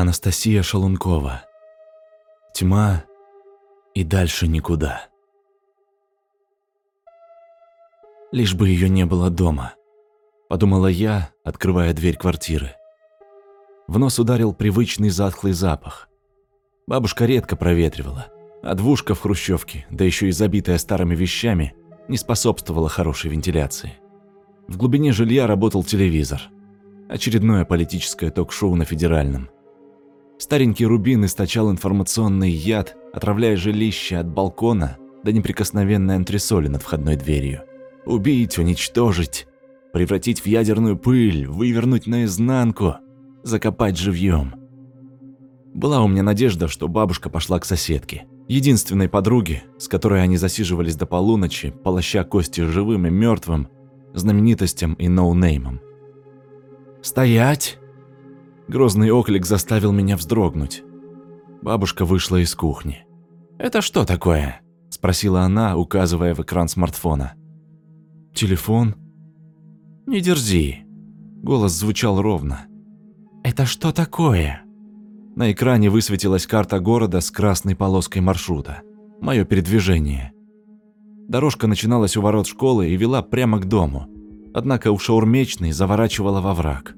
Анастасия Шалункова. Тьма и дальше никуда. Лишь бы ее не было дома, подумала я, открывая дверь квартиры. В нос ударил привычный затхлый запах. Бабушка редко проветривала, а двушка в хрущевке, да еще и забитая старыми вещами, не способствовала хорошей вентиляции. В глубине жилья работал телевизор. Очередное политическое ток-шоу на федеральном. Старенький Рубин источал информационный яд, отравляя жилище от балкона до неприкосновенной антресоли над входной дверью. Убить, уничтожить, превратить в ядерную пыль, вывернуть наизнанку, закопать живьем. Была у меня надежда, что бабушка пошла к соседке, единственной подруге, с которой они засиживались до полуночи, полоща кости живым и мертвым, знаменитостям и ноунеймам. «Стоять!» Грозный оклик заставил меня вздрогнуть. Бабушка вышла из кухни. «Это что такое?» – спросила она, указывая в экран смартфона. «Телефон?» «Не дерзи». Голос звучал ровно. «Это что такое?» На экране высветилась карта города с красной полоской маршрута. Мое передвижение. Дорожка начиналась у ворот школы и вела прямо к дому. Однако у шаурмечной заворачивала во враг,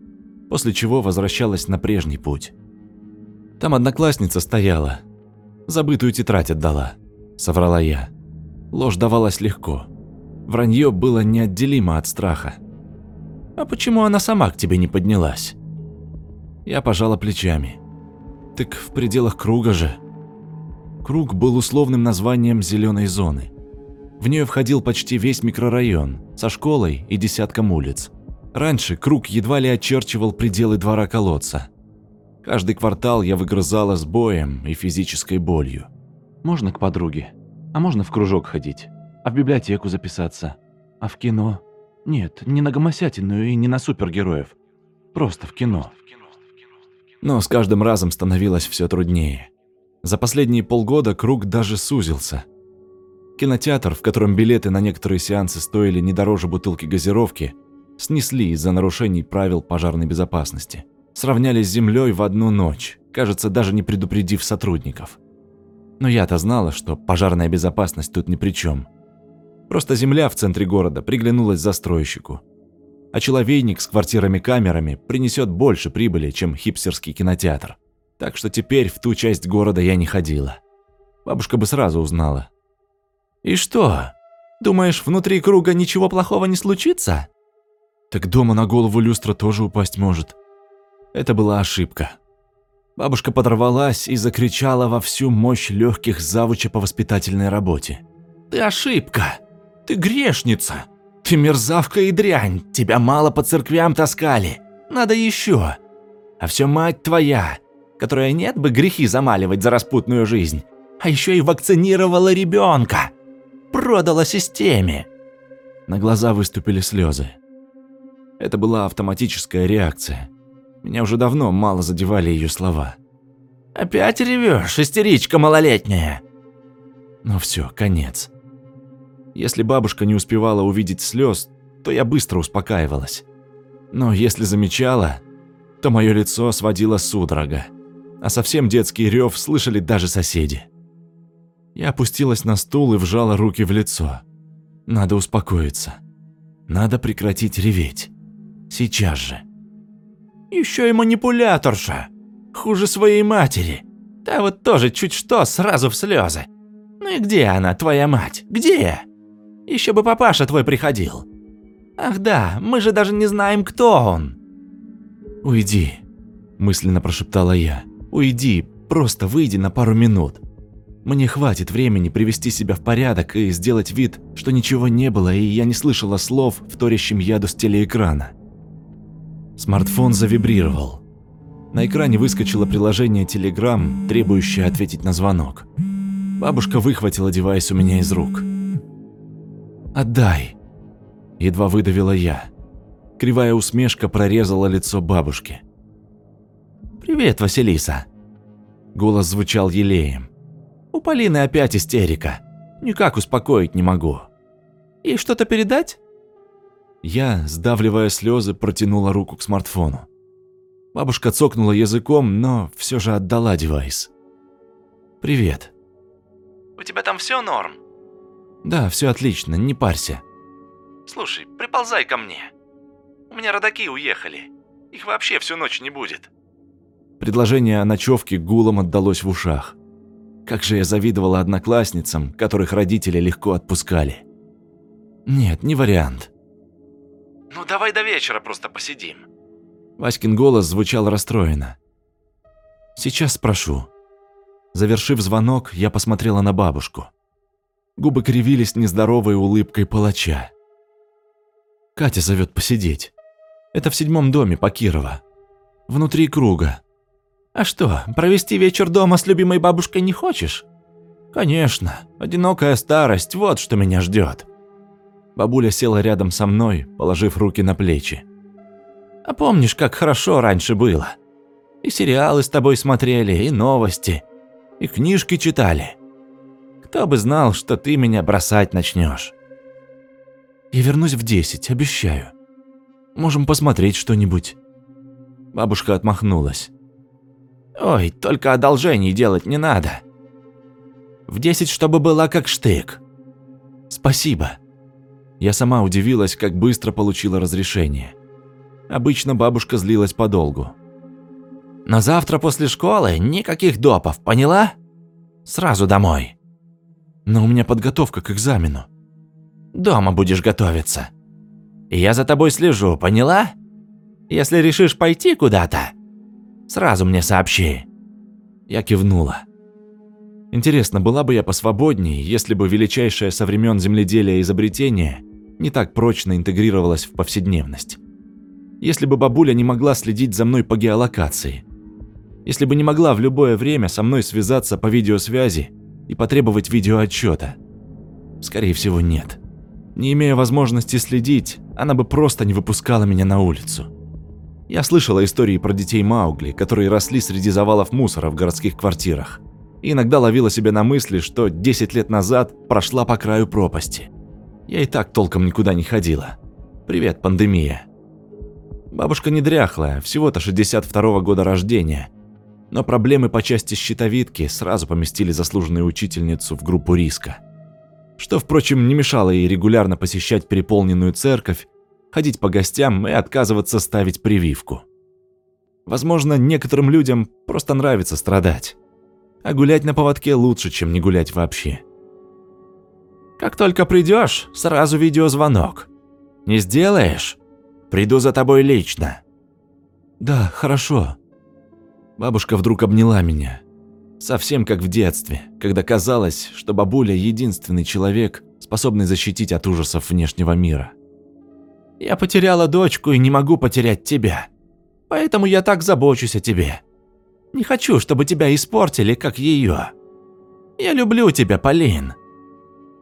после чего возвращалась на прежний путь. Там одноклассница стояла. Забытую тетрадь отдала, соврала я. Ложь давалась легко. Вранье было неотделимо от страха. А почему она сама к тебе не поднялась? Я пожала плечами. Так в пределах круга же. Круг был условным названием зеленой зоны. В нее входил почти весь микрорайон, со школой и десятком улиц. Раньше круг едва ли очерчивал пределы двора колодца. Каждый квартал я выгрызала с боем и физической болью. Можно к подруге, а можно в кружок ходить, а в библиотеку записаться, а в кино. Нет, не на гомосятину и не на супергероев. Просто в кино. Но с каждым разом становилось все труднее. За последние полгода круг даже сузился. Кинотеатр, в котором билеты на некоторые сеансы стоили не дороже бутылки газировки, снесли из-за нарушений правил пожарной безопасности. Сравняли с землей в одну ночь, кажется, даже не предупредив сотрудников. Но я-то знала, что пожарная безопасность тут ни при чем. Просто земля в центре города приглянулась застройщику – а человейник с квартирами-камерами принесет больше прибыли, чем хипстерский кинотеатр. Так что теперь в ту часть города я не ходила. Бабушка бы сразу узнала. «И что? Думаешь, внутри круга ничего плохого не случится?» «Так дома на голову люстра тоже упасть может». Это была ошибка. Бабушка подорвалась и закричала во всю мощь легких завуча по воспитательной работе. «Ты ошибка! Ты грешница! Ты мерзавка и дрянь, тебя мало по церквям таскали. Надо еще. А все мать твоя, которая нет бы грехи замаливать за распутную жизнь, а еще и вакцинировала ребенка. Продала системе. На глаза выступили слезы. Это была автоматическая реакция. Меня уже давно мало задевали ее слова. «Опять ревешь, истеричка малолетняя?» Но все, конец. Если бабушка не успевала увидеть слез, то я быстро успокаивалась. Но если замечала, то мое лицо сводило судорога, а совсем детский рев слышали даже соседи. Я опустилась на стул и вжала руки в лицо. Надо успокоиться. Надо прекратить реветь. Сейчас же. Еще и манипуляторша. Хуже своей матери. Та вот тоже чуть что сразу в слезы. Ну и где она, твоя мать? Где? Еще бы папаша твой приходил. Ах да, мы же даже не знаем, кто он. Уйди, мысленно прошептала я. Уйди, просто выйди на пару минут. Мне хватит времени привести себя в порядок и сделать вид, что ничего не было, и я не слышала слов, вторящим яду с телеэкрана. Смартфон завибрировал. На экране выскочило приложение Telegram, требующее ответить на звонок. Бабушка выхватила девайс у меня из рук. «Отдай!» Едва выдавила я. Кривая усмешка прорезала лицо бабушки. «Привет, Василиса!» Голос звучал елеем. «У Полины опять истерика. Никак успокоить не могу. И что-то передать?» Я, сдавливая слезы, протянула руку к смартфону. Бабушка цокнула языком, но все же отдала девайс. «Привет». «У тебя там все норм?» «Да, все отлично, не парься». «Слушай, приползай ко мне. У меня родаки уехали. Их вообще всю ночь не будет». Предложение о ночевке гулом отдалось в ушах. Как же я завидовала одноклассницам, которых родители легко отпускали. Нет, не вариант. «Ну давай до вечера просто посидим». Васькин голос звучал расстроенно. «Сейчас спрошу». Завершив звонок, я посмотрела на бабушку. Губы кривились нездоровой улыбкой палача. Катя зовет посидеть. Это в седьмом доме по Кирова. Внутри круга. А что, провести вечер дома с любимой бабушкой не хочешь? Конечно, одинокая старость, вот что меня ждет. Бабуля села рядом со мной, положив руки на плечи. А помнишь, как хорошо раньше было? И сериалы с тобой смотрели, и новости, и книжки читали. Кто бы знал, что ты меня бросать начнешь. Я вернусь в десять, обещаю. Можем посмотреть что-нибудь. Бабушка отмахнулась. Ой, только одолжений делать не надо. В десять, чтобы была как штык. Спасибо. Я сама удивилась, как быстро получила разрешение. Обычно бабушка злилась подолгу. «На завтра после школы никаких допов, поняла? Сразу домой. Но у меня подготовка к экзамену. Дома будешь готовиться. Я за тобой слежу, поняла? Если решишь пойти куда-то, сразу мне сообщи». Я кивнула. Интересно, была бы я посвободнее, если бы величайшее со времен земледелия изобретение не так прочно интегрировалось в повседневность. Если бы бабуля не могла следить за мной по геолокации. Если бы не могла в любое время со мной связаться по видеосвязи и потребовать видеоотчета. Скорее всего, нет. Не имея возможности следить, она бы просто не выпускала меня на улицу. Я слышала истории про детей Маугли, которые росли среди завалов мусора в городских квартирах. И иногда ловила себя на мысли, что 10 лет назад прошла по краю пропасти. Я и так толком никуда не ходила. Привет, пандемия. Бабушка не дряхлая, всего-то 62-го года рождения. Но проблемы по части щитовидки сразу поместили заслуженную учительницу в группу риска. Что, впрочем, не мешало ей регулярно посещать переполненную церковь, ходить по гостям и отказываться ставить прививку. Возможно, некоторым людям просто нравится страдать. А гулять на поводке лучше, чем не гулять вообще. Как только придешь, сразу видеозвонок. Не сделаешь? Приду за тобой лично. Да, хорошо. Бабушка вдруг обняла меня. Совсем как в детстве, когда казалось, что бабуля единственный человек, способный защитить от ужасов внешнего мира. Я потеряла дочку и не могу потерять тебя. Поэтому я так забочусь о тебе. Не хочу, чтобы тебя испортили, как ее. Я люблю тебя, Полин.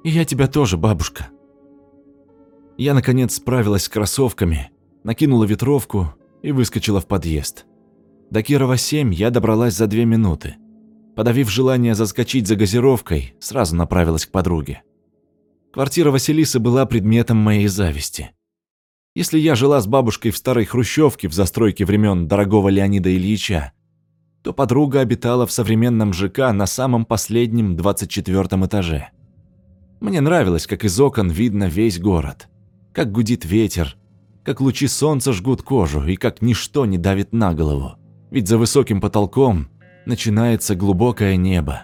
Я тебя тоже, бабушка. Я, наконец, справилась с кроссовками, накинула ветровку и выскочила в подъезд. До Кирова 7 я добралась за две минуты. Подавив желание заскочить за газировкой, сразу направилась к подруге. Квартира Василисы была предметом моей зависти. Если я жила с бабушкой в старой хрущевке в застройке времен дорогого Леонида Ильича, то подруга обитала в современном ЖК на самом последнем 24 этаже. Мне нравилось, как из окон видно весь город. Как гудит ветер, как лучи солнца жгут кожу и как ничто не давит на голову. Ведь за высоким потолком начинается глубокое небо.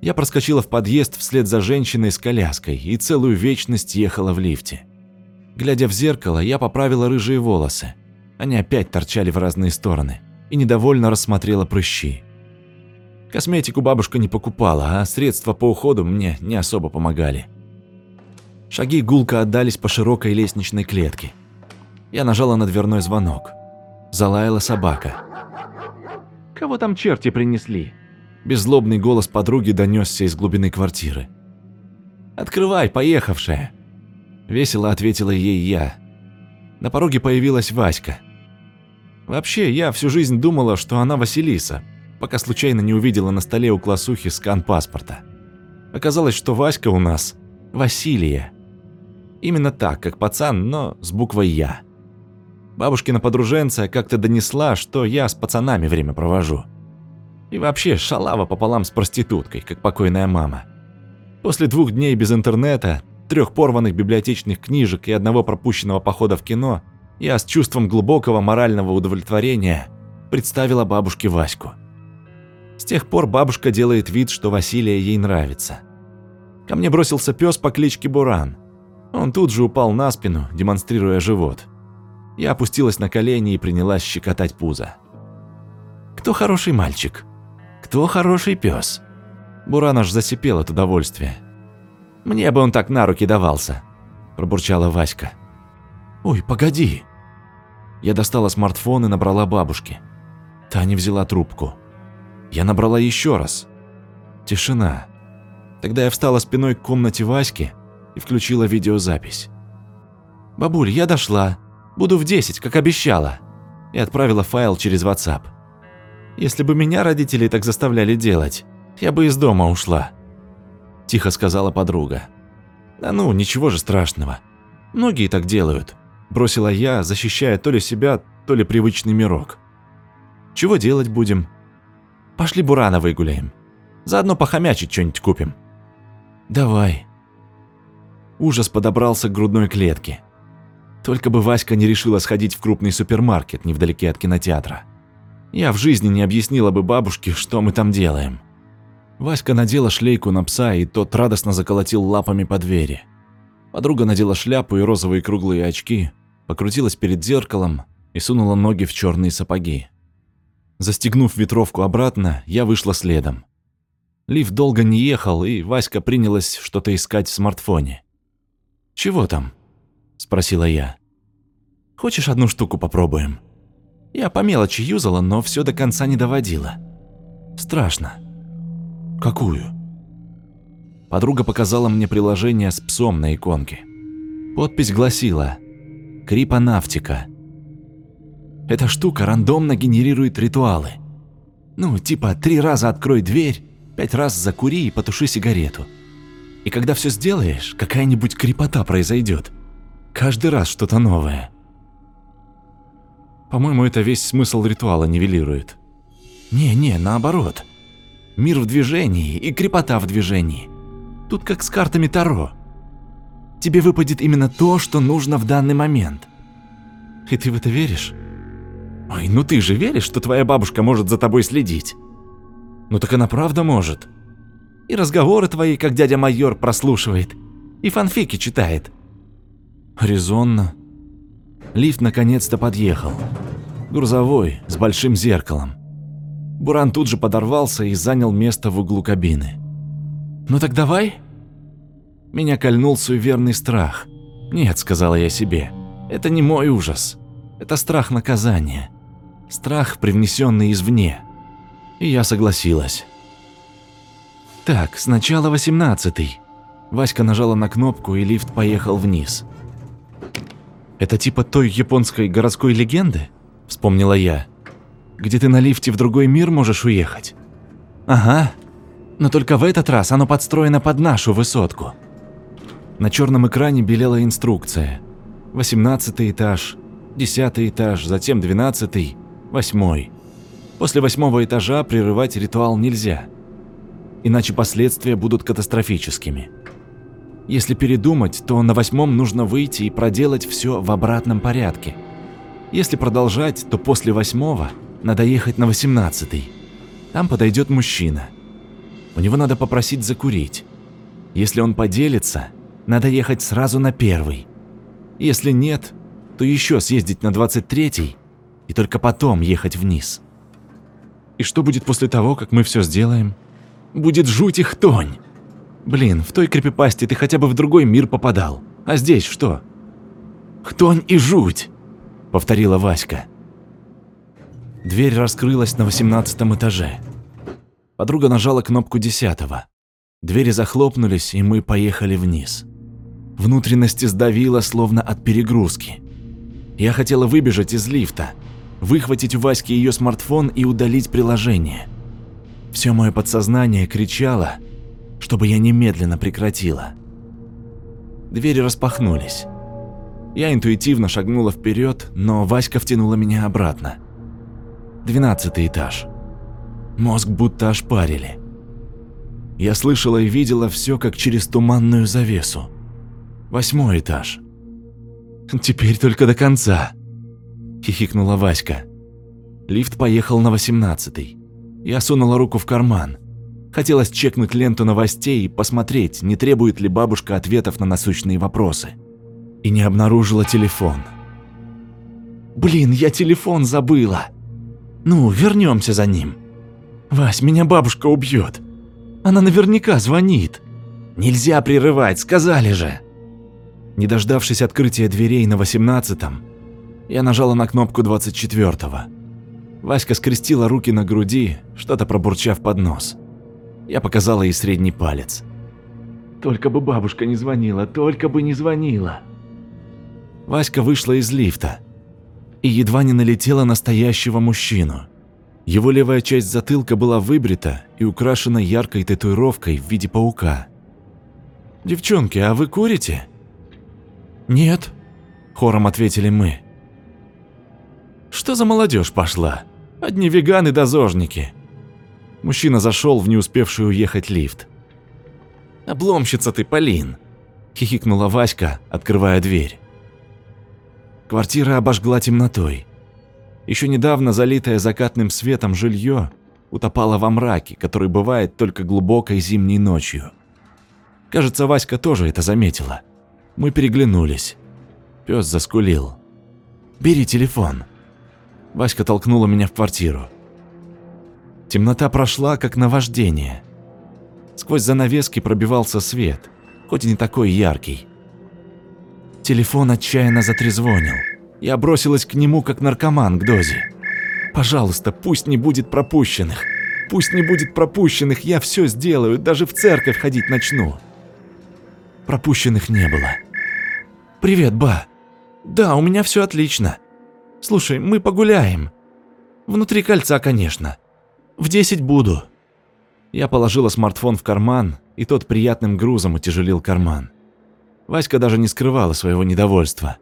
Я проскочила в подъезд вслед за женщиной с коляской и целую вечность ехала в лифте. Глядя в зеркало, я поправила рыжие волосы. Они опять торчали в разные стороны и недовольно рассмотрела прыщи. Косметику бабушка не покупала, а средства по уходу мне не особо помогали. Шаги гулко отдались по широкой лестничной клетке. Я нажала на дверной звонок. Залаяла собака. «Кого там черти принесли?» Беззлобный голос подруги донесся из глубины квартиры. «Открывай, поехавшая!» Весело ответила ей я. На пороге появилась Васька. Вообще, я всю жизнь думала, что она Василиса, пока случайно не увидела на столе у классухи скан паспорта. Оказалось, что Васька у нас Василия. Именно так, как пацан, но с буквой «Я». Бабушкина подруженция как-то донесла, что я с пацанами время провожу. И вообще шалава пополам с проституткой, как покойная мама. После двух дней без интернета, трех порванных библиотечных книжек и одного пропущенного похода в кино, я с чувством глубокого морального удовлетворения представила бабушке Ваську. Тех пор бабушка делает вид, что Василия ей нравится. Ко мне бросился пес по кличке Буран. Он тут же упал на спину, демонстрируя живот. Я опустилась на колени и принялась щекотать пузо. «Кто хороший мальчик? Кто хороший пес?» Буран аж засипел от удовольствия. «Мне бы он так на руки давался», – пробурчала Васька. «Ой, погоди!» Я достала смартфон и набрала бабушке. Та не взяла трубку. Я набрала еще раз. Тишина. Тогда я встала спиной к комнате Васьки и включила видеозапись. «Бабуль, я дошла. Буду в 10, как обещала». И отправила файл через WhatsApp. «Если бы меня родители так заставляли делать, я бы из дома ушла», – тихо сказала подруга. «Да ну, ничего же страшного. Многие так делают», – бросила я, защищая то ли себя, то ли привычный мирок. «Чего делать будем?» «Пошли Бурана выгуляем. Заодно похомячить что-нибудь купим». «Давай». Ужас подобрался к грудной клетке. Только бы Васька не решила сходить в крупный супермаркет невдалеке от кинотеатра. Я в жизни не объяснила бы бабушке, что мы там делаем. Васька надела шлейку на пса, и тот радостно заколотил лапами по двери. Подруга надела шляпу и розовые круглые очки, покрутилась перед зеркалом и сунула ноги в черные сапоги. Застегнув ветровку обратно, я вышла следом. Лифт долго не ехал, и Васька принялась что-то искать в смартфоне. «Чего там?» – спросила я. «Хочешь одну штуку попробуем?» Я по мелочи юзала, но все до конца не доводила. Страшно. Какую? Подруга показала мне приложение с псом на иконке. Подпись гласила «Крипонавтика». Эта штука рандомно генерирует ритуалы. Ну, типа три раза открой дверь, пять раз закури и потуши сигарету. И когда все сделаешь, какая-нибудь крепота произойдет. Каждый раз что-то новое. По-моему, это весь смысл ритуала нивелирует. Не-не, наоборот. Мир в движении и крепота в движении. Тут как с картами Таро. Тебе выпадет именно то, что нужно в данный момент. И ты в это веришь? Ой, ну ты же веришь, что твоя бабушка может за тобой следить? Ну так она правда может. И разговоры твои, как дядя майор, прослушивает. И фанфики читает. Резонно. Лифт наконец-то подъехал. Грузовой, с большим зеркалом. Буран тут же подорвался и занял место в углу кабины. «Ну так давай?» Меня кольнул суеверный страх. «Нет», — сказала я себе, — «это не мой ужас. Это страх наказания. Страх, привнесенный извне». И я согласилась. «Так, сначала восемнадцатый». Васька нажала на кнопку, и лифт поехал вниз. «Это типа той японской городской легенды?» – вспомнила я где ты на лифте в другой мир можешь уехать. Ага, но только в этот раз оно подстроено под нашу высотку. На черном экране белела инструкция. 18 этаж, 10 этаж, затем 12, 8. После восьмого этажа прерывать ритуал нельзя, иначе последствия будут катастрофическими. Если передумать, то на восьмом нужно выйти и проделать все в обратном порядке. Если продолжать, то после восьмого – надо ехать на 18-й. Там подойдет мужчина. У него надо попросить закурить. Если он поделится, надо ехать сразу на первый. Если нет, то еще съездить на 23-й и только потом ехать вниз. И что будет после того, как мы все сделаем? Будет жуть и хтонь. Блин, в той крипипасте ты хотя бы в другой мир попадал. А здесь что? Хтонь и жуть, повторила Васька. Дверь раскрылась на восемнадцатом этаже. Подруга нажала кнопку десятого. Двери захлопнулись, и мы поехали вниз. Внутренности сдавило, словно от перегрузки. Я хотела выбежать из лифта, выхватить у Васьки ее смартфон и удалить приложение. Все мое подсознание кричало, чтобы я немедленно прекратила. Двери распахнулись. Я интуитивно шагнула вперед, но Васька втянула меня обратно. Двенадцатый этаж. Мозг будто ошпарили. Я слышала и видела все как через туманную завесу. Восьмой этаж. «Теперь только до конца», – хихикнула Васька. Лифт поехал на восемнадцатый. Я сунула руку в карман. Хотелось чекнуть ленту новостей и посмотреть, не требует ли бабушка ответов на насущные вопросы. И не обнаружила телефон. «Блин, я телефон забыла!» «Ну, вернемся за ним!» «Вась, меня бабушка убьет!» «Она наверняка звонит!» «Нельзя прерывать, сказали же!» Не дождавшись открытия дверей на восемнадцатом, я нажала на кнопку двадцать четвертого. Васька скрестила руки на груди, что-то пробурчав под нос. Я показала ей средний палец. «Только бы бабушка не звонила, только бы не звонила!» Васька вышла из лифта и едва не налетела на настоящего мужчину. Его левая часть затылка была выбрита и украшена яркой татуировкой в виде паука. «Девчонки, а вы курите?» «Нет», – хором ответили мы. «Что за молодежь пошла? Одни веганы да зожники». Мужчина зашел в не успевший уехать лифт. «Обломщица ты, Полин!» – хихикнула Васька, открывая дверь. Квартира обожгла темнотой. Еще недавно залитое закатным светом жилье утопало во мраке, который бывает только глубокой зимней ночью. Кажется, Васька тоже это заметила. Мы переглянулись. Пес заскулил. «Бери телефон». Васька толкнула меня в квартиру. Темнота прошла, как наваждение. Сквозь занавески пробивался свет, хоть и не такой яркий. Телефон отчаянно затрезвонил. Я бросилась к нему, как наркоман к дозе. «Пожалуйста, пусть не будет пропущенных. Пусть не будет пропущенных, я все сделаю, даже в церковь ходить начну». Пропущенных не было. «Привет, ба. Да, у меня все отлично. Слушай, мы погуляем. Внутри кольца, конечно. В десять буду». Я положила смартфон в карман, и тот приятным грузом утяжелил карман. Васька даже не скрывала своего недовольства.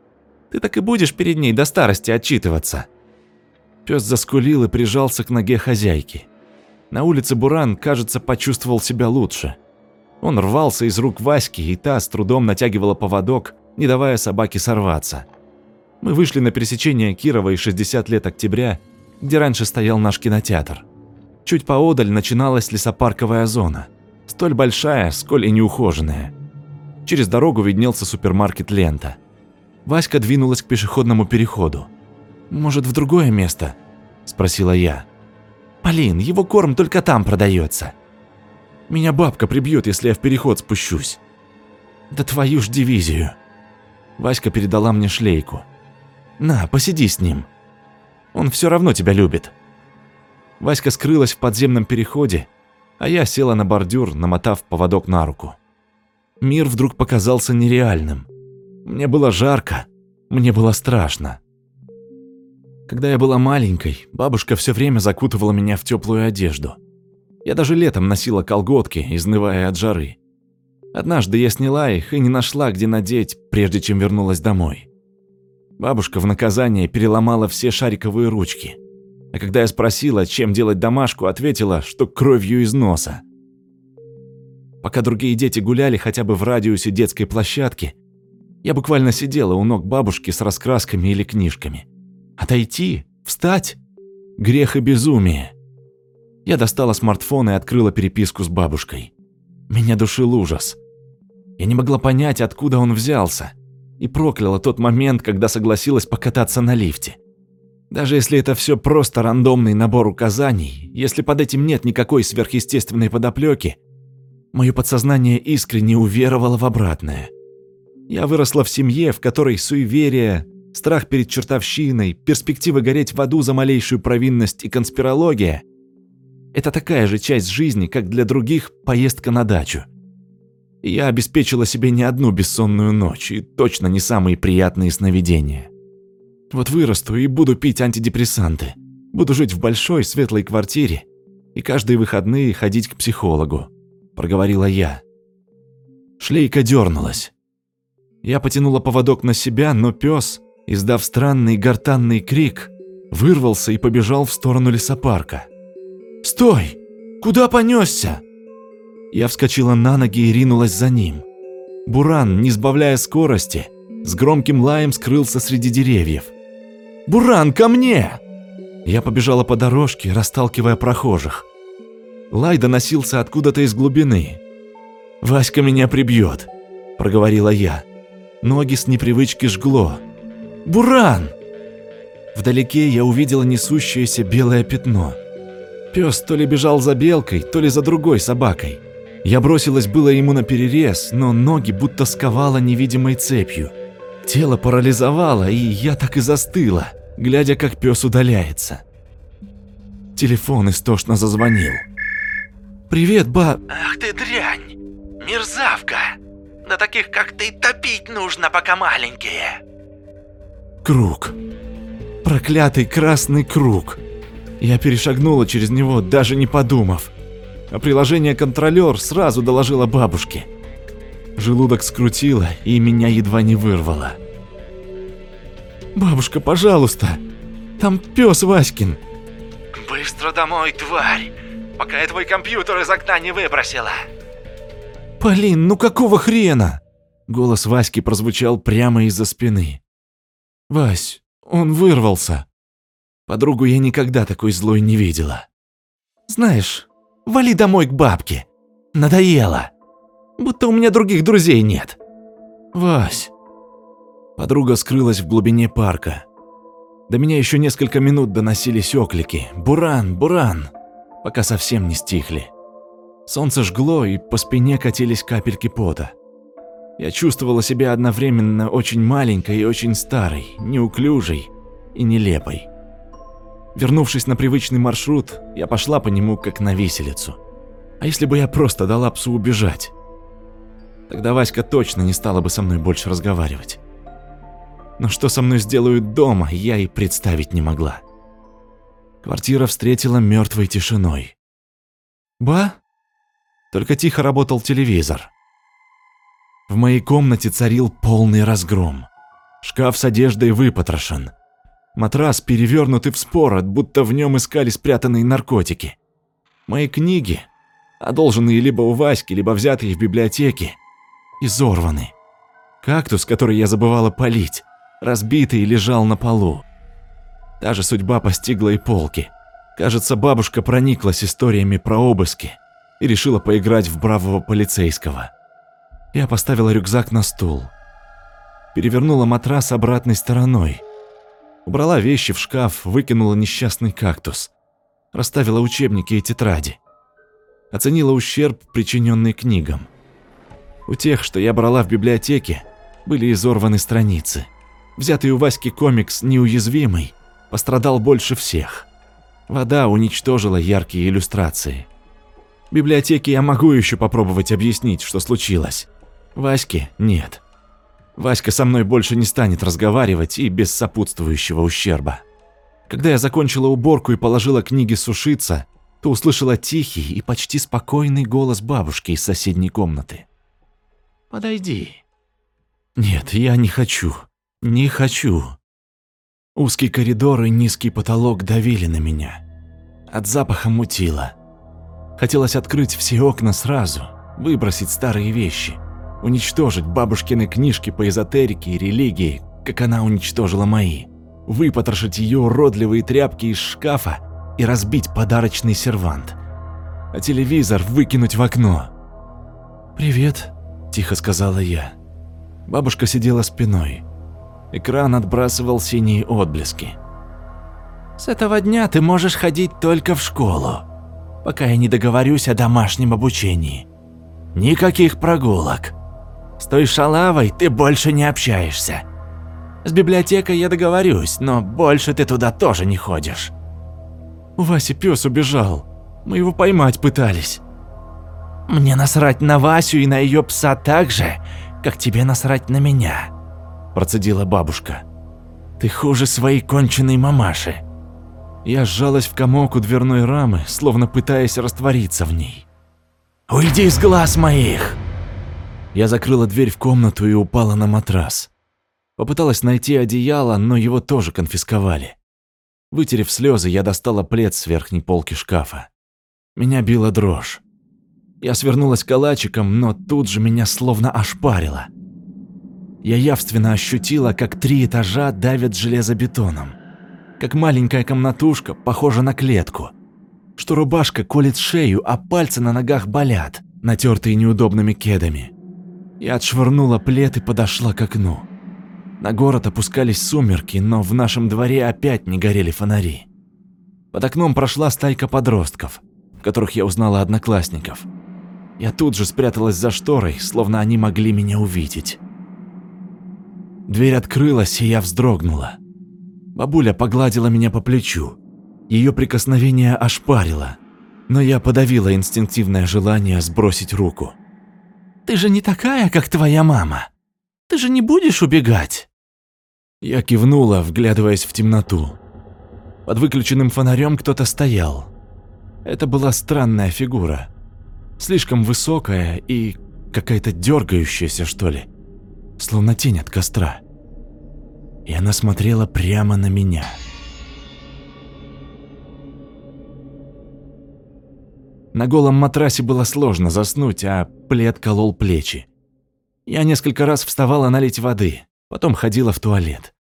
«Ты так и будешь перед ней до старости отчитываться». Пес заскулил и прижался к ноге хозяйки. На улице Буран, кажется, почувствовал себя лучше. Он рвался из рук Васьки, и та с трудом натягивала поводок, не давая собаке сорваться. Мы вышли на пересечение Кирова и 60 лет октября, где раньше стоял наш кинотеатр. Чуть поодаль начиналась лесопарковая зона, столь большая, сколь и неухоженная. Через дорогу виднелся супермаркет «Лента». Васька двинулась к пешеходному переходу. «Может, в другое место?» – спросила я. «Полин, его корм только там продается. Меня бабка прибьет, если я в переход спущусь». «Да твою ж дивизию!» Васька передала мне шлейку. «На, посиди с ним. Он все равно тебя любит». Васька скрылась в подземном переходе, а я села на бордюр, намотав поводок на руку. Мир вдруг показался нереальным. Мне было жарко, мне было страшно. Когда я была маленькой, бабушка все время закутывала меня в теплую одежду. Я даже летом носила колготки, изнывая от жары. Однажды я сняла их и не нашла, где надеть, прежде чем вернулась домой. Бабушка в наказание переломала все шариковые ручки. А когда я спросила, чем делать домашку, ответила, что кровью из носа. Пока другие дети гуляли хотя бы в радиусе детской площадки, я буквально сидела у ног бабушки с раскрасками или книжками. Отойти? Встать? Грех и безумие. Я достала смартфон и открыла переписку с бабушкой. Меня душил ужас. Я не могла понять, откуда он взялся, и прокляла тот момент, когда согласилась покататься на лифте. Даже если это все просто рандомный набор указаний, если под этим нет никакой сверхъестественной подоплеки, Мое подсознание искренне уверовало в обратное. Я выросла в семье, в которой суеверие, страх перед чертовщиной, перспектива гореть в аду за малейшую провинность и конспирология – это такая же часть жизни, как для других поездка на дачу. Я обеспечила себе не одну бессонную ночь и точно не самые приятные сновидения. Вот вырасту и буду пить антидепрессанты, буду жить в большой светлой квартире и каждые выходные ходить к психологу проговорила я. Шлейка дернулась. Я потянула поводок на себя, но пес, издав странный гортанный крик, вырвался и побежал в сторону лесопарка. «Стой! Куда понесся?» Я вскочила на ноги и ринулась за ним. Буран, не сбавляя скорости, с громким лаем скрылся среди деревьев. «Буран, ко мне!» Я побежала по дорожке, расталкивая прохожих. Лай доносился откуда-то из глубины. «Васька меня прибьет», – проговорила я. Ноги с непривычки жгло. «Буран!» Вдалеке я увидела несущееся белое пятно. Пес то ли бежал за белкой, то ли за другой собакой. Я бросилась было ему на перерез, но ноги будто сковала невидимой цепью. Тело парализовало, и я так и застыла, глядя, как пес удаляется. Телефон истошно зазвонил. «Привет, ба...» Ах ты дрянь! Мерзавка! Да таких, как ты, топить нужно, пока маленькие. Круг. Проклятый красный круг. Я перешагнула через него, даже не подумав. А приложение «Контролер» сразу доложило бабушке. Желудок скрутило, и меня едва не вырвало. «Бабушка, пожалуйста! Там пес Васькин!» Быстро домой, тварь! Пока я твой компьютер из окна не выбросила. «Полин, ну какого хрена?» Голос Васьки прозвучал прямо из-за спины. «Вась, он вырвался». Подругу я никогда такой злой не видела. «Знаешь, вали домой к бабке. Надоело. Будто у меня других друзей нет». «Вась». Подруга скрылась в глубине парка. До меня еще несколько минут доносились оклики «Буран! Буран!», пока совсем не стихли. Солнце жгло, и по спине катились капельки пота. Я чувствовала себя одновременно очень маленькой и очень старой, неуклюжей и нелепой. Вернувшись на привычный маршрут, я пошла по нему как на виселицу. А если бы я просто дала псу убежать? Тогда Васька точно не стала бы со мной больше разговаривать. Но что со мной сделают дома, я и представить не могла. Квартира встретила мертвой тишиной. «Ба?» Только тихо работал телевизор. В моей комнате царил полный разгром. Шкаф с одеждой выпотрошен. Матрас перевернут и вспорот, будто в нем искали спрятанные наркотики. Мои книги, одолженные либо у Васьки, либо взятые в библиотеке, изорваны. Кактус, который я забывала полить, разбитый лежал на полу. Та же судьба постигла и полки. Кажется, бабушка прониклась историями про обыски и решила поиграть в бравого полицейского. Я поставила рюкзак на стул. Перевернула матрас обратной стороной. Убрала вещи в шкаф, выкинула несчастный кактус. Расставила учебники и тетради. Оценила ущерб, причиненный книгам. У тех, что я брала в библиотеке, были изорваны страницы. Взятый у Васьки комикс «Неуязвимый» пострадал больше всех. Вода уничтожила яркие иллюстрации. Библиотеке я могу еще попробовать объяснить, что случилось. Ваське нет. Васька со мной больше не станет разговаривать и без сопутствующего ущерба. Когда я закончила уборку и положила книги сушиться, то услышала тихий и почти спокойный голос бабушки из соседней комнаты. «Подойди». «Нет, я не хочу. Не хочу». Узкий коридор и низкий потолок давили на меня. От запаха мутило. Хотелось открыть все окна сразу, выбросить старые вещи, уничтожить бабушкины книжки по эзотерике и религии, как она уничтожила мои, выпотрошить ее уродливые тряпки из шкафа и разбить подарочный сервант. А телевизор выкинуть в окно. «Привет», – тихо сказала я. Бабушка сидела спиной. Экран отбрасывал синие отблески. «С этого дня ты можешь ходить только в школу», пока я не договорюсь о домашнем обучении. Никаких прогулок. С той шалавой ты больше не общаешься. С библиотекой я договорюсь, но больше ты туда тоже не ходишь. У Васи пес убежал. Мы его поймать пытались. Мне насрать на Васю и на ее пса так же, как тебе насрать на меня, процедила бабушка. Ты хуже своей конченной мамаши. Я сжалась в комок у дверной рамы, словно пытаясь раствориться в ней. «Уйди из глаз моих!» Я закрыла дверь в комнату и упала на матрас. Попыталась найти одеяло, но его тоже конфисковали. Вытерев слезы, я достала плед с верхней полки шкафа. Меня била дрожь. Я свернулась калачиком, но тут же меня словно ошпарило. Я явственно ощутила, как три этажа давят железобетоном. Как маленькая комнатушка похожа на клетку. Что рубашка колет шею, а пальцы на ногах болят, натертые неудобными кедами. Я отшвырнула плед и подошла к окну. На город опускались сумерки, но в нашем дворе опять не горели фонари. Под окном прошла стайка подростков, которых я узнала одноклассников. Я тут же спряталась за шторой, словно они могли меня увидеть. Дверь открылась, и я вздрогнула. Бабуля погладила меня по плечу. Ее прикосновение ошпарило, но я подавила инстинктивное желание сбросить руку. «Ты же не такая, как твоя мама. Ты же не будешь убегать?» Я кивнула, вглядываясь в темноту. Под выключенным фонарем кто-то стоял. Это была странная фигура. Слишком высокая и какая-то дергающаяся, что ли. Словно тень от костра. И она смотрела прямо на меня. На голом матрасе было сложно заснуть, а плед колол плечи. Я несколько раз вставала налить воды, потом ходила в туалет.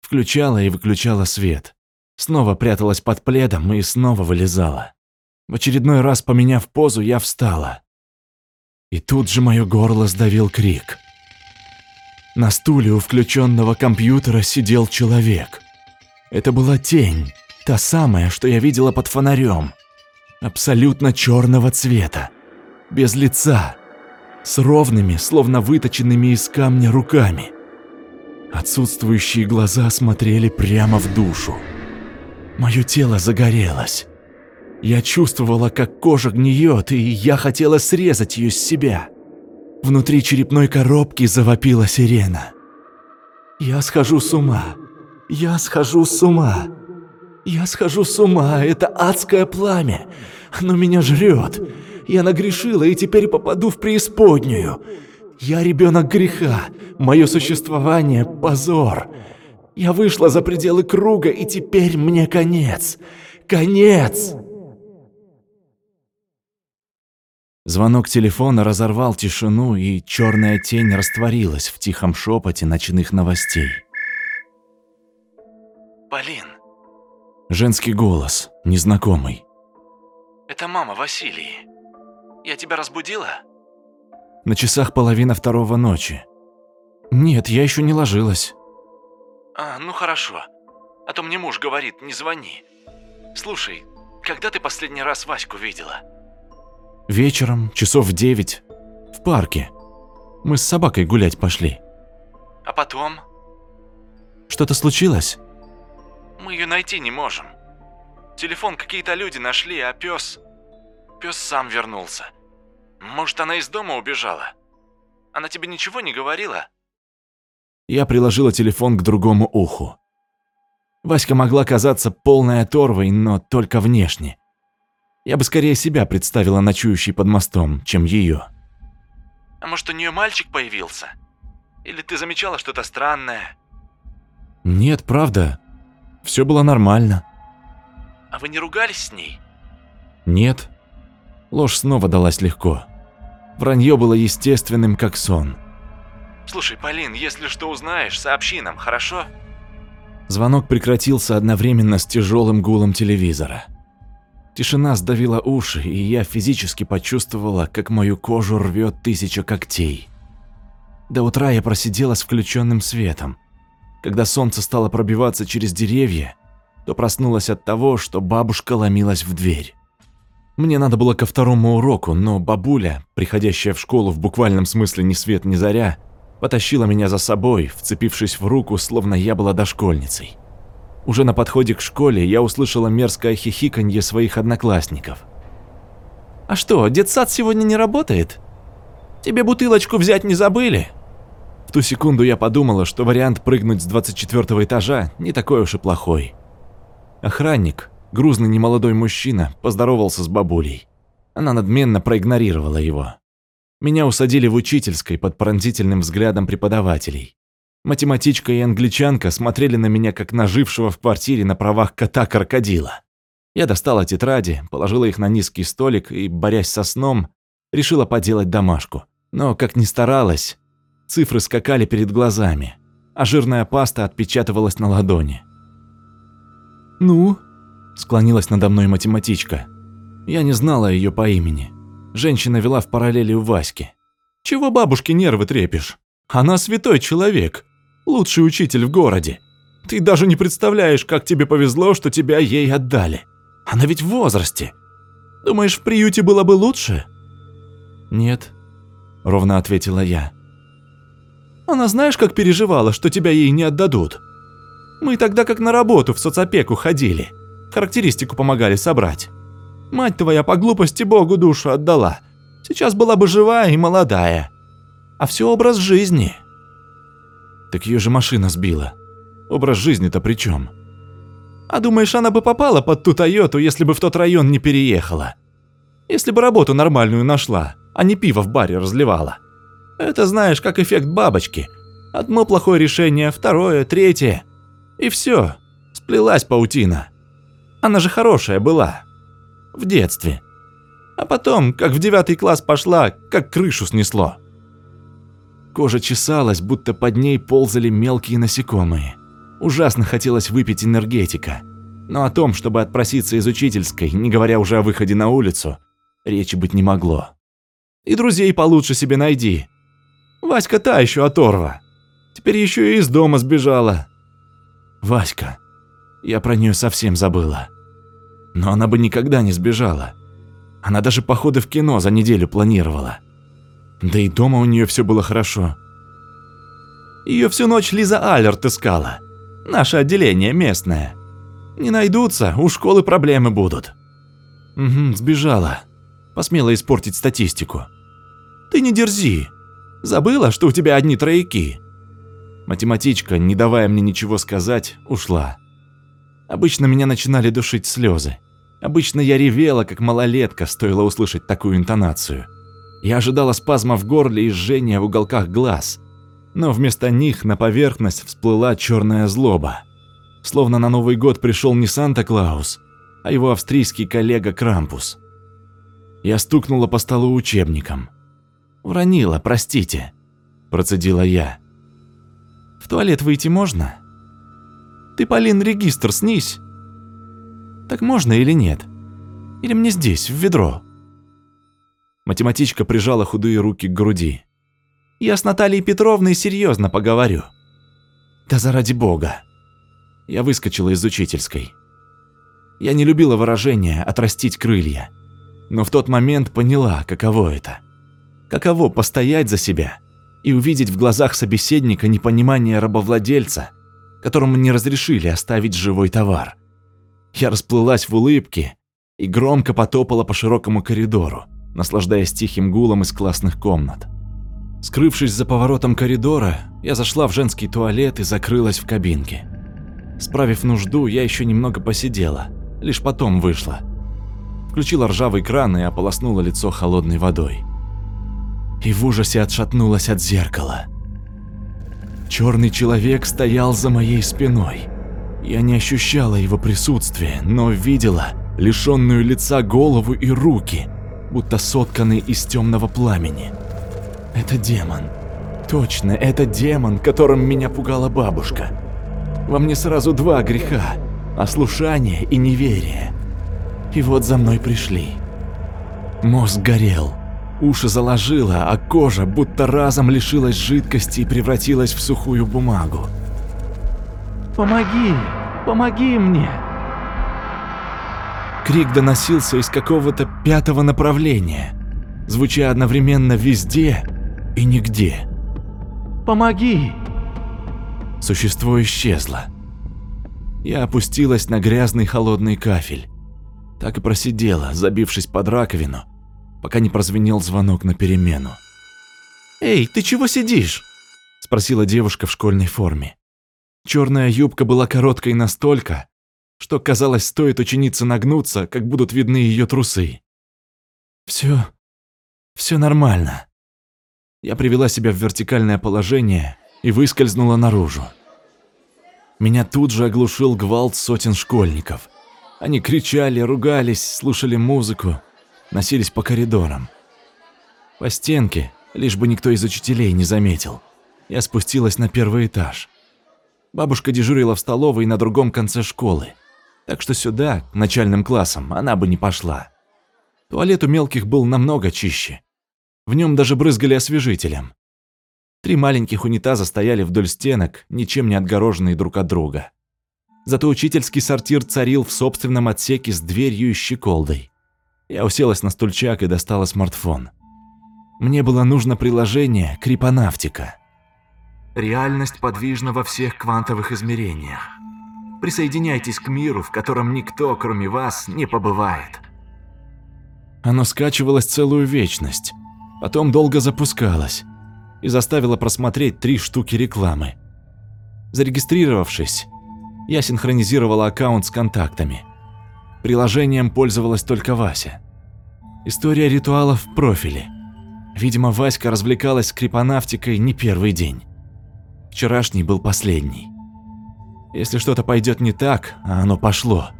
Включала и выключала свет. Снова пряталась под пледом и снова вылезала. В очередной раз поменяв позу, я встала. И тут же мое горло сдавил крик. На стуле у включенного компьютера сидел человек. Это была тень, та самая, что я видела под фонарем. Абсолютно черного цвета, без лица, с ровными, словно выточенными из камня руками. Отсутствующие глаза смотрели прямо в душу. Мое тело загорелось. Я чувствовала, как кожа гниет, и я хотела срезать ее с себя. Внутри черепной коробки завопила сирена. Я схожу с ума. Я схожу с ума. Я схожу с ума. Это адское пламя. Оно меня жрет. Я нагрешила и теперь попаду в преисподнюю. Я ребенок греха. Мое существование – позор. Я вышла за пределы круга, и теперь мне конец. Конец! Звонок телефона разорвал тишину, и черная тень растворилась в тихом шепоте ночных новостей. Полин, Женский голос, незнакомый. это мама Василии. Я тебя разбудила? На часах половина второго ночи. Нет, я еще не ложилась. А, ну хорошо. А то мне муж говорит, не звони. Слушай, когда ты последний раз Ваську видела? Вечером, часов в девять, в парке. Мы с собакой гулять пошли. А потом? Что-то случилось? Мы ее найти не можем. Телефон какие-то люди нашли, а пес... Пес сам вернулся. Может, она из дома убежала? Она тебе ничего не говорила? Я приложила телефон к другому уху. Васька могла казаться полной оторвой, но только внешне. Я бы скорее себя представила ночующей под мостом, чем ее. А может, у нее мальчик появился? Или ты замечала что-то странное? Нет, правда. Все было нормально. А вы не ругались с ней? Нет. Ложь снова далась легко. Вранье было естественным, как сон. Слушай, Полин, если что узнаешь, сообщи нам, хорошо? Звонок прекратился одновременно с тяжелым гулом телевизора. Тишина сдавила уши, и я физически почувствовала, как мою кожу рвет тысяча когтей. До утра я просидела с включенным светом. Когда солнце стало пробиваться через деревья, то проснулась от того, что бабушка ломилась в дверь. Мне надо было ко второму уроку, но бабуля, приходящая в школу в буквальном смысле ни свет ни заря, потащила меня за собой, вцепившись в руку, словно я была дошкольницей. Уже на подходе к школе я услышала мерзкое хихиканье своих одноклассников. «А что, детсад сегодня не работает? Тебе бутылочку взять не забыли?» В ту секунду я подумала, что вариант прыгнуть с 24 этажа не такой уж и плохой. Охранник, грузный немолодой мужчина, поздоровался с бабулей. Она надменно проигнорировала его. Меня усадили в учительской под пронзительным взглядом преподавателей. Математичка и англичанка смотрели на меня, как нажившего в квартире на правах кота-крокодила. Я достала тетради, положила их на низкий столик и, борясь со сном, решила поделать домашку. Но, как ни старалась, цифры скакали перед глазами, а жирная паста отпечатывалась на ладони. «Ну?» – склонилась надо мной математичка. Я не знала ее по имени. Женщина вела в параллели у Васьки. «Чего бабушке нервы трепишь? Она святой человек, лучший учитель в городе. Ты даже не представляешь, как тебе повезло, что тебя ей отдали. Она ведь в возрасте. Думаешь, в приюте было бы лучше?» «Нет», – ровно ответила я. «Она знаешь, как переживала, что тебя ей не отдадут? Мы тогда как на работу в соцопеку ходили, характеристику помогали собрать. Мать твоя по глупости Богу душу отдала. Сейчас была бы живая и молодая. А все образ жизни». «Так ее же машина сбила. Образ жизни-то при чем? «А думаешь, она бы попала под ту Тойоту, если бы в тот район не переехала? Если бы работу нормальную нашла, а не пиво в баре разливала. Это знаешь, как эффект бабочки. Одно плохое решение, второе, третье. И все. Сплелась паутина. Она же хорошая была. В детстве. А потом, как в девятый класс пошла, как крышу снесло. Кожа чесалась, будто под ней ползали мелкие насекомые. Ужасно хотелось выпить энергетика. Но о том, чтобы отпроситься из учительской, не говоря уже о выходе на улицу, речи быть не могло. И друзей получше себе найди. Васька та еще оторва. Теперь еще и из дома сбежала. Васька. Я про нее совсем забыла. Но она бы никогда не сбежала. Она даже походы в кино за неделю планировала. Да и дома у нее все было хорошо. Ее всю ночь Лиза Алерт искала. Наше отделение местное. Не найдутся, у школы проблемы будут. Угу, сбежала. Посмела испортить статистику. Ты не дерзи. Забыла, что у тебя одни трояки? Математичка, не давая мне ничего сказать, ушла. Обычно меня начинали душить слезы. Обычно я ревела, как малолетка, стоило услышать такую интонацию. Я ожидала спазма в горле и жжения в уголках глаз. Но вместо них на поверхность всплыла черная злоба. Словно на Новый год пришел не Санта-Клаус, а его австрийский коллега Крампус. Я стукнула по столу учебником. «Уронила, простите», – процедила я. «В туалет выйти можно?» «Ты, Полин, регистр снись». «Так можно или нет? Или мне здесь, в ведро?» Математичка прижала худые руки к груди. «Я с Натальей Петровной серьезно поговорю». «Да заради бога». Я выскочила из учительской. Я не любила выражение «отрастить крылья», но в тот момент поняла, каково это. Каково постоять за себя и увидеть в глазах собеседника непонимание рабовладельца, которому не разрешили оставить живой товар. Я расплылась в улыбке и громко потопала по широкому коридору, наслаждаясь тихим гулом из классных комнат. Скрывшись за поворотом коридора, я зашла в женский туалет и закрылась в кабинке. Справив нужду, я еще немного посидела, лишь потом вышла. Включила ржавый кран и ополоснула лицо холодной водой. И в ужасе отшатнулась от зеркала. Черный человек стоял за моей спиной. Я не ощущала его присутствия, но видела лишенную лица голову и руки, будто сотканные из темного пламени. Это демон. Точно, это демон, которым меня пугала бабушка. Во мне сразу два греха – ослушание и неверие. И вот за мной пришли. Мозг горел, уши заложило, а кожа будто разом лишилась жидкости и превратилась в сухую бумагу. «Помоги! Помоги мне!» Крик доносился из какого-то пятого направления, звуча одновременно везде и нигде. «Помоги!» Существо исчезло. Я опустилась на грязный холодный кафель. Так и просидела, забившись под раковину, пока не прозвенел звонок на перемену. «Эй, ты чего сидишь?» – спросила девушка в школьной форме. Черная юбка была короткой настолько, что, казалось, стоит ученице нагнуться, как будут видны ее трусы. Все, все нормально», Я привела себя в вертикальное положение и выскользнула наружу. Меня тут же оглушил гвалт сотен школьников. Они кричали, ругались, слушали музыку, носились по коридорам. По стенке, лишь бы никто из учителей не заметил, я спустилась на первый этаж. Бабушка дежурила в столовой на другом конце школы, так что сюда, к начальным классам, она бы не пошла. Туалет у мелких был намного чище. В нем даже брызгали освежителем. Три маленьких унитаза стояли вдоль стенок, ничем не отгороженные друг от друга. Зато учительский сортир царил в собственном отсеке с дверью и щеколдой. Я уселась на стульчак и достала смартфон. Мне было нужно приложение «Крипонавтика». Реальность подвижна во всех квантовых измерениях. Присоединяйтесь к миру, в котором никто, кроме вас, не побывает. Оно скачивалось целую вечность, потом долго запускалось и заставило просмотреть три штуки рекламы. Зарегистрировавшись, я синхронизировала аккаунт с контактами. Приложением пользовалась только Вася. История ритуалов в профиле. Видимо, Васька развлекалась скрипонавтикой не первый день. Вчерашний был последний. Если что-то пойдет не так, а оно пошло,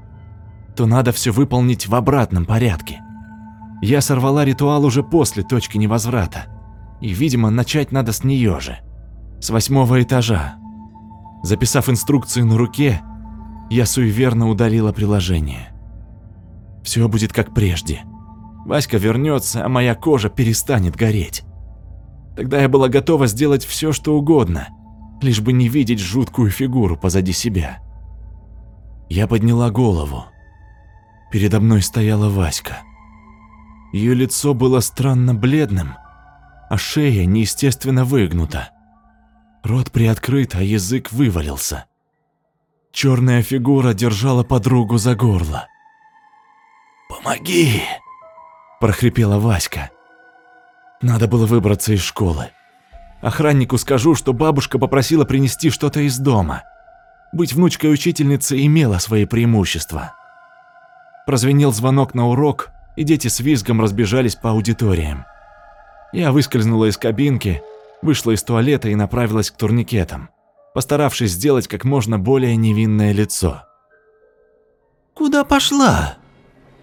то надо все выполнить в обратном порядке. Я сорвала ритуал уже после точки невозврата. И, видимо, начать надо с нее же. С восьмого этажа. Записав инструкцию на руке, я суеверно удалила приложение. Все будет как прежде. Васька вернется, а моя кожа перестанет гореть. Тогда я была готова сделать все, что угодно, лишь бы не видеть жуткую фигуру позади себя. Я подняла голову. Передо мной стояла Васька. Ее лицо было странно бледным, а шея неестественно выгнута. Рот приоткрыт, а язык вывалился. Черная фигура держала подругу за горло. «Помоги!» – прохрипела Васька. Надо было выбраться из школы. Охраннику скажу, что бабушка попросила принести что-то из дома. Быть внучкой учительницы имело свои преимущества. Прозвенел звонок на урок, и дети с визгом разбежались по аудиториям. Я выскользнула из кабинки, вышла из туалета и направилась к турникетам, постаравшись сделать как можно более невинное лицо. «Куда пошла?»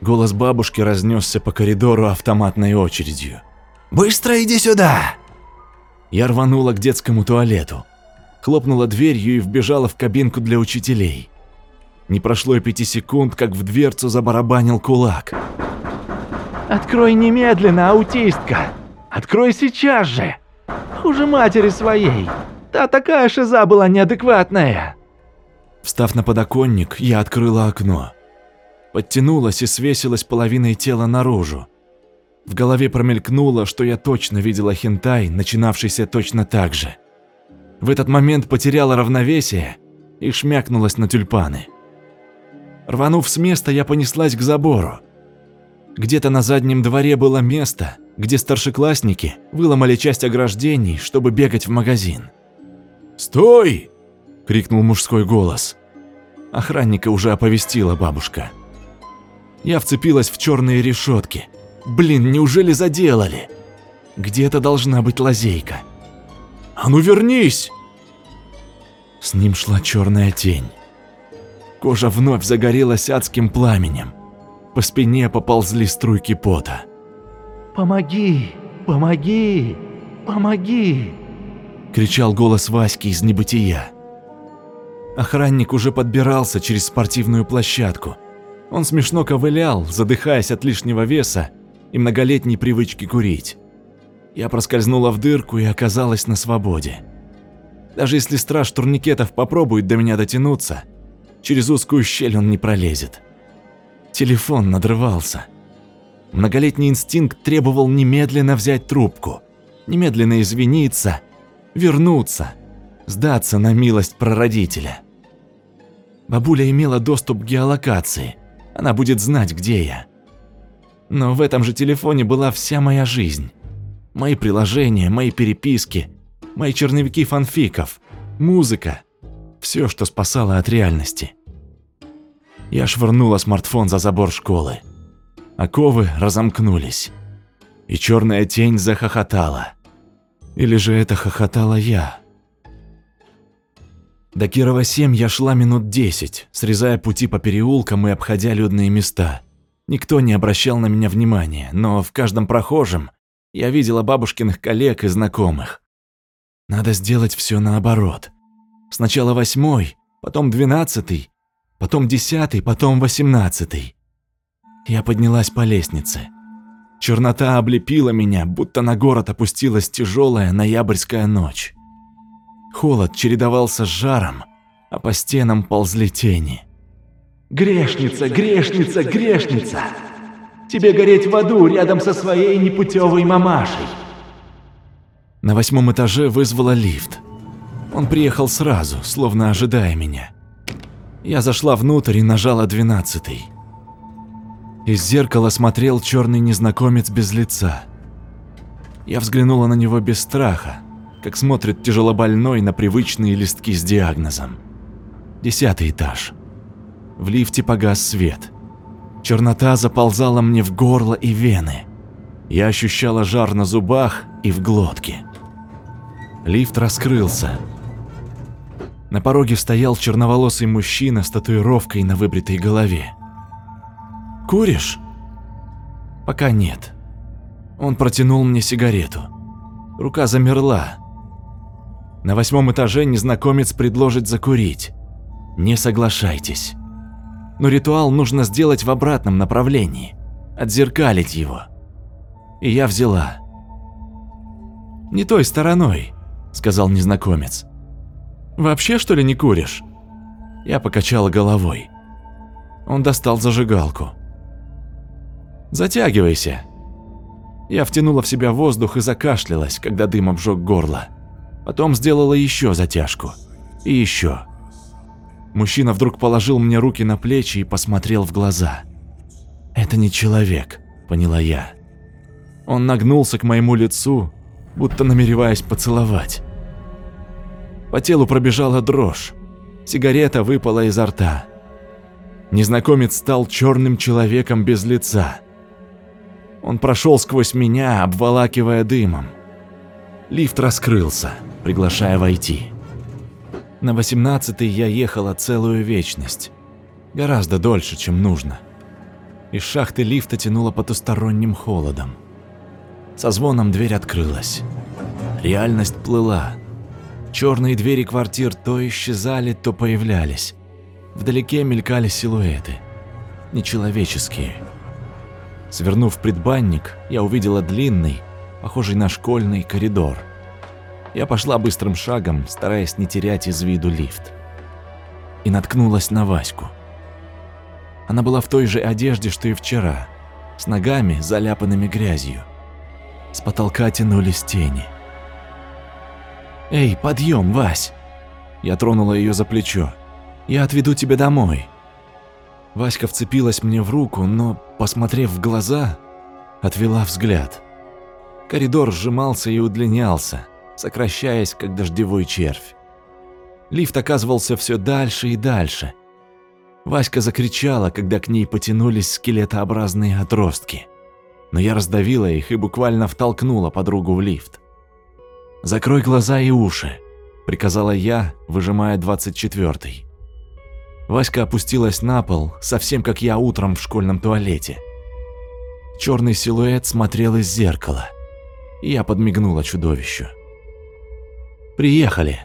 Голос бабушки разнесся по коридору автоматной очередью. «Быстро иди сюда!» Я рванула к детскому туалету, хлопнула дверью и вбежала в кабинку для учителей. Не прошло и пяти секунд, как в дверцу забарабанил кулак. «Открой немедленно, аутистка! Открой сейчас же! Хуже матери своей! Та такая шиза была неадекватная!» Встав на подоконник, я открыла окно. Подтянулась и свесилась половиной тела наружу. В голове промелькнуло, что я точно видела хентай, начинавшийся точно так же. В этот момент потеряла равновесие и шмякнулась на тюльпаны. Рванув с места, я понеслась к забору. Где-то на заднем дворе было место, где старшеклассники выломали часть ограждений, чтобы бегать в магазин. «Стой!» – крикнул мужской голос. Охранника уже оповестила бабушка. Я вцепилась в черные решетки – Блин, неужели заделали? Где-то должна быть лазейка. А ну вернись! С ним шла черная тень. Кожа вновь загорелась адским пламенем. По спине поползли струйки пота. «Помоги! Помоги! Помоги!» Кричал голос Васьки из небытия. Охранник уже подбирался через спортивную площадку. Он смешно ковылял, задыхаясь от лишнего веса и многолетней привычки курить. Я проскользнула в дырку и оказалась на свободе. Даже если страж турникетов попробует до меня дотянуться, через узкую щель он не пролезет. Телефон надрывался. Многолетний инстинкт требовал немедленно взять трубку, немедленно извиниться, вернуться, сдаться на милость прародителя. Бабуля имела доступ к геолокации, она будет знать, где я. Но в этом же телефоне была вся моя жизнь. Мои приложения, мои переписки, мои черновики фанфиков, музыка. Все, что спасало от реальности. Я швырнула смартфон за забор школы. Оковы разомкнулись. И черная тень захохотала. Или же это хохотала я? До Кирова 7 я шла минут 10, срезая пути по переулкам и обходя людные места. Никто не обращал на меня внимания, но в каждом прохожем я видела бабушкиных коллег и знакомых. Надо сделать все наоборот. Сначала восьмой, потом двенадцатый, потом десятый, потом восемнадцатый. Я поднялась по лестнице. Чернота облепила меня, будто на город опустилась тяжелая ноябрьская ночь. Холод чередовался с жаром, а по стенам ползли тени. Грешница, грешница, грешница! Тебе гореть в аду рядом со своей непутевой мамашей. На восьмом этаже вызвала лифт. Он приехал сразу, словно ожидая меня. Я зашла внутрь и нажала двенадцатый. Из зеркала смотрел черный незнакомец без лица. Я взглянула на него без страха, как смотрит тяжелобольной на привычные листки с диагнозом. Десятый этаж. В лифте погас свет. Чернота заползала мне в горло и вены. Я ощущала жар на зубах и в глотке. Лифт раскрылся. На пороге стоял черноволосый мужчина с татуировкой на выбритой голове. «Куришь?» «Пока нет». Он протянул мне сигарету. Рука замерла. На восьмом этаже незнакомец предложит закурить. Не соглашайтесь. Но ритуал нужно сделать в обратном направлении, отзеркалить его. И я взяла. «Не той стороной», — сказал незнакомец. «Вообще, что ли, не куришь?» Я покачала головой. Он достал зажигалку. «Затягивайся». Я втянула в себя воздух и закашлялась, когда дым обжег горло. Потом сделала еще затяжку. И еще. Мужчина вдруг положил мне руки на плечи и посмотрел в глаза. «Это не человек», — поняла я. Он нагнулся к моему лицу, будто намереваясь поцеловать. По телу пробежала дрожь. Сигарета выпала изо рта. Незнакомец стал черным человеком без лица. Он прошел сквозь меня, обволакивая дымом. Лифт раскрылся, приглашая войти. На восемнадцатый я ехала целую вечность. Гораздо дольше, чем нужно. Из шахты лифта тянуло потусторонним холодом. Со звоном дверь открылась. Реальность плыла. Черные двери квартир то исчезали, то появлялись. Вдалеке мелькали силуэты. Нечеловеческие. Свернув предбанник, я увидела длинный, похожий на школьный коридор. Я пошла быстрым шагом, стараясь не терять из виду лифт. И наткнулась на Ваську. Она была в той же одежде, что и вчера, с ногами, заляпанными грязью. С потолка тянулись тени. «Эй, подъем, Вась!» Я тронула ее за плечо. «Я отведу тебя домой». Васька вцепилась мне в руку, но, посмотрев в глаза, отвела взгляд. Коридор сжимался и удлинялся, сокращаясь, как дождевой червь. Лифт оказывался все дальше и дальше. Васька закричала, когда к ней потянулись скелетообразные отростки. Но я раздавила их и буквально втолкнула подругу в лифт. «Закрой глаза и уши», – приказала я, выжимая двадцать четвертый. Васька опустилась на пол, совсем как я утром в школьном туалете. Черный силуэт смотрел из зеркала. И я подмигнула чудовищу. «Приехали!»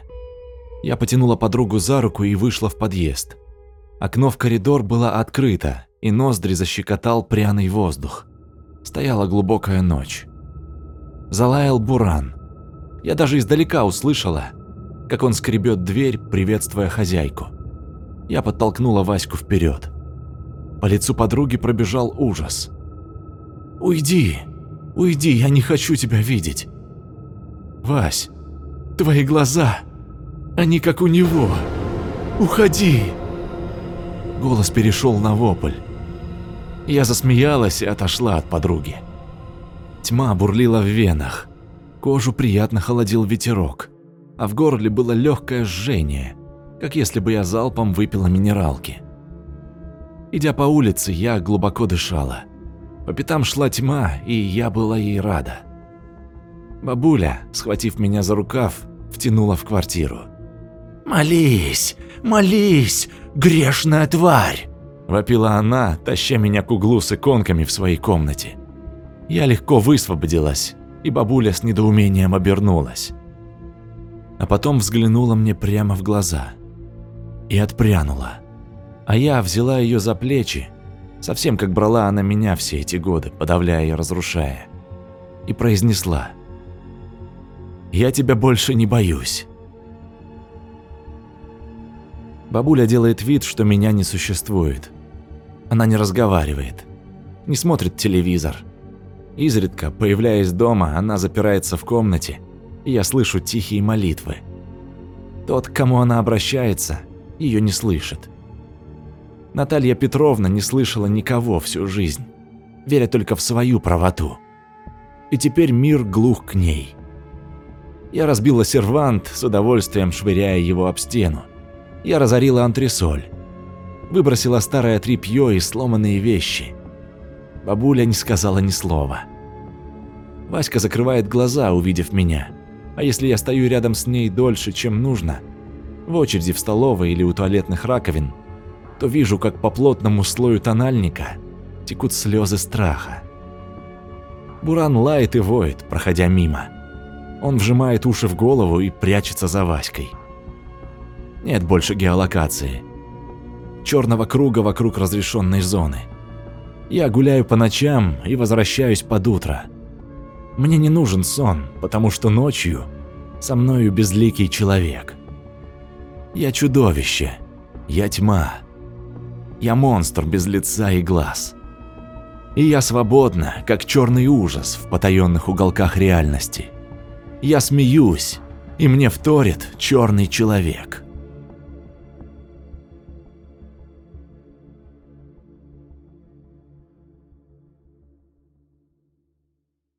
Я потянула подругу за руку и вышла в подъезд. Окно в коридор было открыто, и ноздри защекотал пряный воздух. Стояла глубокая ночь. Залаял буран. Я даже издалека услышала, как он скребет дверь, приветствуя хозяйку. Я подтолкнула Ваську вперед. По лицу подруги пробежал ужас. «Уйди! Уйди, я не хочу тебя видеть!» «Вась, твои глаза, они как у него! Уходи!» Голос перешел на вопль. Я засмеялась и отошла от подруги. Тьма бурлила в венах. Кожу приятно холодил ветерок, а в горле было легкое жжение, как если бы я залпом выпила минералки. Идя по улице, я глубоко дышала. По пятам шла тьма, и я была ей рада. Бабуля, схватив меня за рукав, втянула в квартиру. «Молись, молись, грешная тварь!» Вопила она, таща меня к углу с иконками в своей комнате. Я легко высвободилась, и бабуля с недоумением обернулась. А потом взглянула мне прямо в глаза и отпрянула. А я взяла ее за плечи, совсем как брала она меня все эти годы, подавляя и разрушая, и произнесла «Я тебя больше не боюсь». Бабуля делает вид, что меня не существует. Она не разговаривает, не смотрит телевизор. Изредка, появляясь дома, она запирается в комнате, и я слышу тихие молитвы. Тот, к кому она обращается, ее не слышит. Наталья Петровна не слышала никого всю жизнь, веря только в свою правоту. И теперь мир глух к ней. Я разбила сервант, с удовольствием швыряя его об стену. Я разорила антресоль. Выбросила старое тряпье и сломанные вещи. Бабуля не сказала ни слова. Васька закрывает глаза, увидев меня. А если я стою рядом с ней дольше, чем нужно, в очереди в столовой или у туалетных раковин, то вижу, как по плотному слою тональника текут слезы страха. Буран лает и воет, проходя мимо. Он вжимает уши в голову и прячется за Васькой. Нет больше геолокации. Черного круга вокруг разрешенной зоны. Я гуляю по ночам и возвращаюсь под утро. Мне не нужен сон, потому что ночью со мною безликий человек. Я чудовище. Я тьма. Я монстр без лица и глаз. И я свободна, как черный ужас в потаенных уголках реальности. Я смеюсь, и мне вторит черный человек.